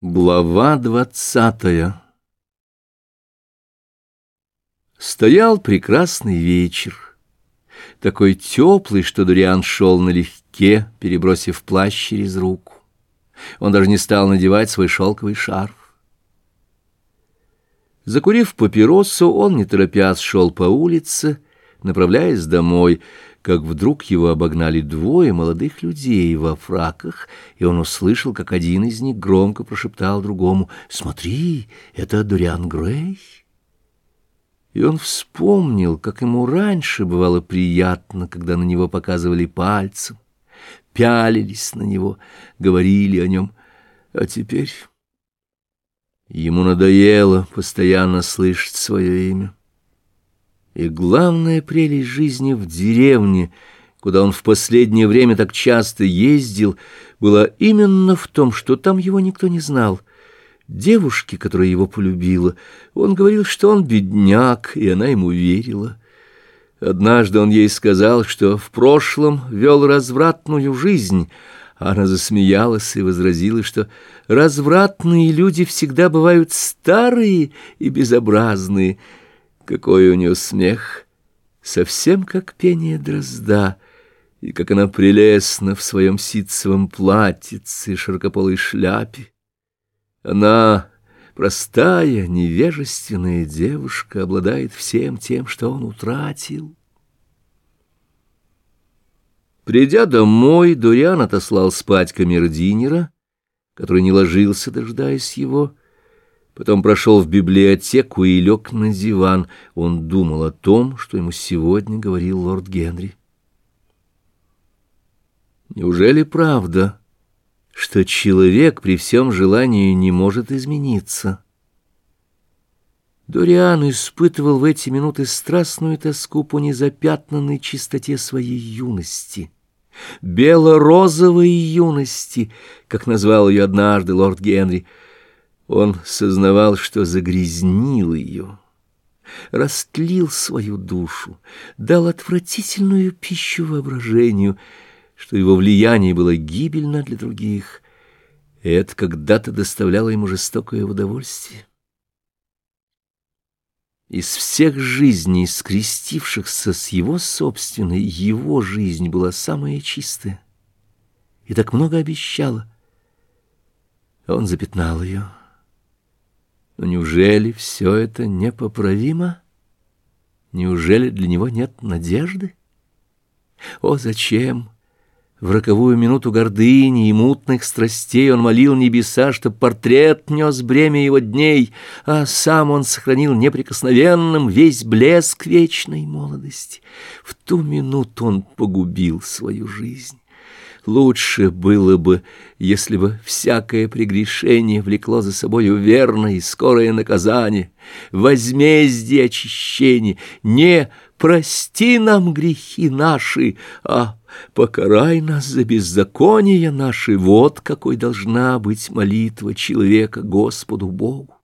Глава двадцатая Стоял прекрасный вечер, такой теплый, что Дуриан шел налегке, перебросив плащ через руку. Он даже не стал надевать свой шелковый шарф. Закурив папиросу, он, не торопясь, шел по улице, направляясь домой, как вдруг его обогнали двое молодых людей во фраках, и он услышал, как один из них громко прошептал другому «Смотри, это Дуриан Грей». И он вспомнил, как ему раньше бывало приятно, когда на него показывали пальцем, пялились на него, говорили о нем, а теперь... Ему надоело постоянно слышать свое имя. И главная прелесть жизни в деревне, куда он в последнее время так часто ездил, была именно в том, что там его никто не знал. Девушке, которая его полюбила, он говорил, что он бедняк, и она ему верила. Однажды он ей сказал, что в прошлом вел развратную жизнь, она засмеялась и возразила, что развратные люди всегда бывают старые и безобразные, какой у нее смех, совсем как пение дрозда, и как она прелестна в своем ситцевом платьице и широкополой шляпе. Она, простая, невежественная девушка, обладает всем тем, что он утратил. Придя домой, Дуриан отослал спать камердинера, который не ложился, дожидаясь его, — Потом прошел в библиотеку и лег на диван. Он думал о том, что ему сегодня говорил лорд Генри. Неужели правда, что человек при всем желании не может измениться? Дориан испытывал в эти минуты страстную тоску по незапятнанной чистоте своей юности, бело-розовой юности, как назвал ее однажды лорд Генри — он сознавал, что загрязнил ее, растлил свою душу, дал отвратительную пищу воображению, что его влияние было гибельно для других, и это когда-то доставляло ему жестокое удовольствие. Из всех жизней, скрестившихся с его собственной, его жизнь была самая чистая и так много обещала. Он запятнал ее. Но неужели все это непоправимо? Неужели для него нет надежды? О, зачем? В роковую минуту гордыни и мутных страстей он молил небеса, чтоб портрет нес бремя его дней, а сам он сохранил неприкосновенным весь блеск вечной молодости. В ту минуту он погубил свою жизнь. Лучше было бы, если бы всякое прегрешение влекло за собою верное и скорое наказание, возмездие очищения. Не прости нам грехи наши, а покарай нас за беззаконие наши. Вот какой должна быть молитва человека Господу Богу.